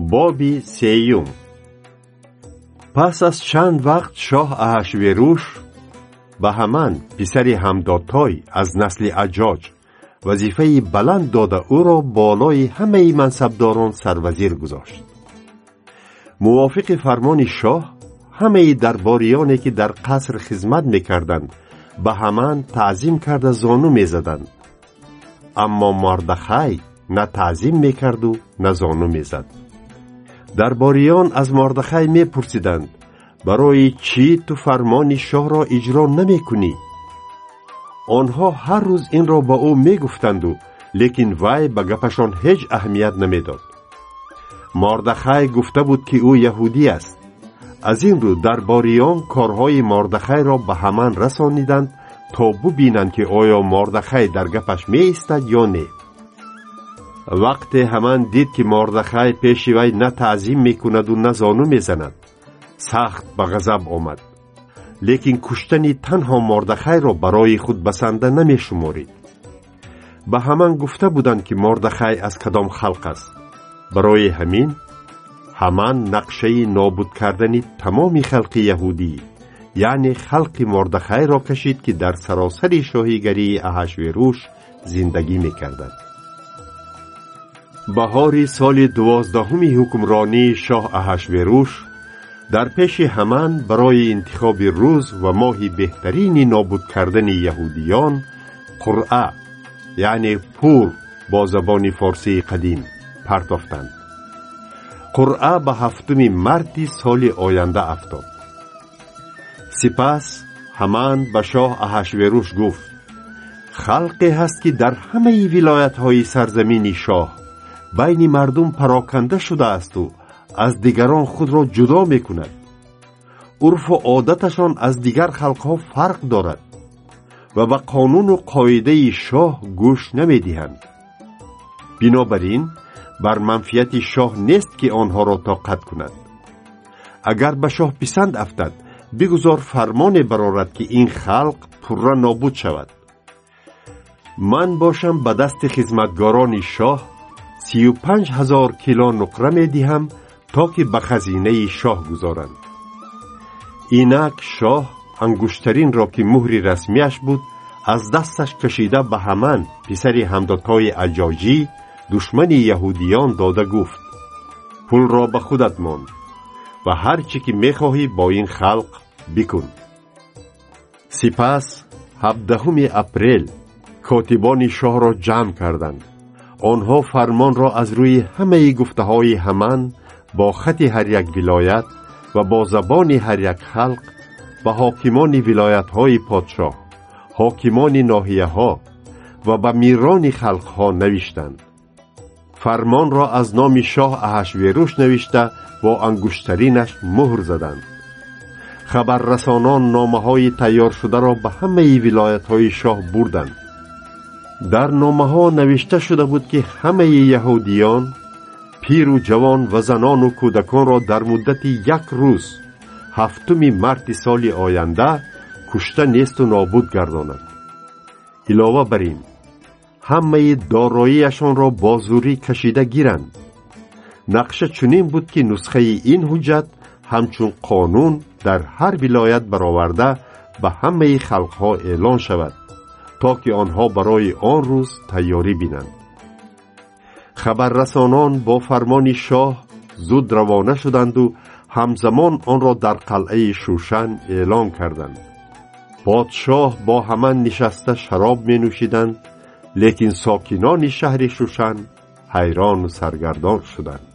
боби сеюм. Пас аз чанд вақт шоҳ аҳашверуш ба ҳаман писари ҳамдотой аз насли аҷоҷ вазифаи баланд дода ӯро болои ҳамаи мансабдорон сарвазир гузошт. Мувофиқи фармони шоҳ ҳамаи дарбориёне ки дар қаср хизмат мекарданд ба ҳаман таъзим карда зону мезаданд. Аммо мордахай на таъзим мекарду на зону мезад дарбориён аз мордахай мепурсиданд. Барои чӣ ту фармони шоҳро иҷро намекунӣ? Онҳо ҳар рӯз инро ба ӯ мегуфтанду лекин вай ба гапашон ҳеҷ аҳамият намедод. Мордахай гуфта буд ки ӯ яҳудӣ аст. Аз ин рӯ дарбориён корҳои мордахайро ба ҳаман расониданд то бубинанд ки оё мордахай дар гапаш меистад ё не вақте ҳаман дид ки мордахай пеши вай на таъзим мекунаду на зону мезанад сахт ба ғазаб омад. Лекин куштани танҳо мордахайро барои худ басанда намешуморид. Ба ҳаман гуфта буданд ки мордахай аз кадом халқ аст. Барои ҳамин ҳаман нақшаи нобуд кардани тамоми халқи яҳудӣ яъне халқи мордахайро кашид ки дар саросари шоҳигарии аҳашверуш зиндагӣ мекарданд баҳори соли дувоздаҳуми ҳукмронии шоҳ аҳашверуш дар пеши ҳаман барои интихоби рӯз ва моҳи беҳтарини нобуд кардани яҳудиён қуръа яъне пур бо забони форсии қадим партофтанд. Қуръа ба ҳафтуми марти соли оянда афтод. Сипас ҳаман ба шоҳ аҳашверуш гуфт халқе ҳаст ки дар ҳамаи вилоятҳои сарзамини шоҳ байни мардум пароканда шудаасту аз дигарон худро ҷудо мекунад. урфу одаташон аз дигар халқҳо фарқ дорад ва ба қонуну қоидаи шоҳ гӯш намедиҳанд. бинобар ин бар манфиати шоҳ нест ки онҳоро тоқат кунад. агар ба шоҳ писанд афтад бигузор фармоне барорад ки ин халқ пурра нобуд шавад. Ман бошам ба дасти хизматгорони шоҳ сию панҷ ҳазор кило нуқра медиҳам то ки ба хазинаи шоҳ гузоранд инак шоҳ ангуштаринро ки муҳри расмияш буд аз дасташ кашида ба ҳаман писари ҳамдодҳои аҷоҷӣ душмани яҳудиён дода гуфт пулро ба худат мон ва ҳар чӣ ки мехоҳӣ бо ин халқ бикун сипас ҳабдаҳуми апрел котибони шоҳро ҷамъ карданд онҳо фармонро аз рӯи ҳамаи гуфтаҳои ҳаман бо хати ҳар як вилоят ва бо забони ҳар як халқ ба ҳокимони вилоятҳои подшоҳ ҳокимони ноҳияҳо ва ба мирони халқҳо навиштанд фармонро аз номи шоҳ аҳашверуш навишта бо ангуштаринаш муҳр заданд хабаррасонон номаҳои тайёршударо ба ҳамаи вилоятҳои шоҳ бурданд дар номаҳо навишта шуда буд ки ҳамаи яҳудиён пиру ҷавон ва занону кӯдаконро дар муддати як рӯз ҳафтуми марти соли оянда кушта несту нобуд гардонанд илова бар ин ҳамаи дороияшонро бо зурӣ кашида гиранд. Нақша чунин буд ки нусхаи ин ҳуҷҷат ҳамчун қонун дар ҳар вилоят бароварда ба ҳамаи халқҳо эълон шавад то ки онҳо барои он рӯз тайёрӣ бинанд хабаррасонон бо фармони шоҳ зуд равона шуданду ҳамзамон онро дар қалъаи шӯшан эълон карданд подшоҳ бо ҳаман нишаста шароб менӯшиданд лекин сокинони шаҳри шӯшан ҳайрону саргардон шуданд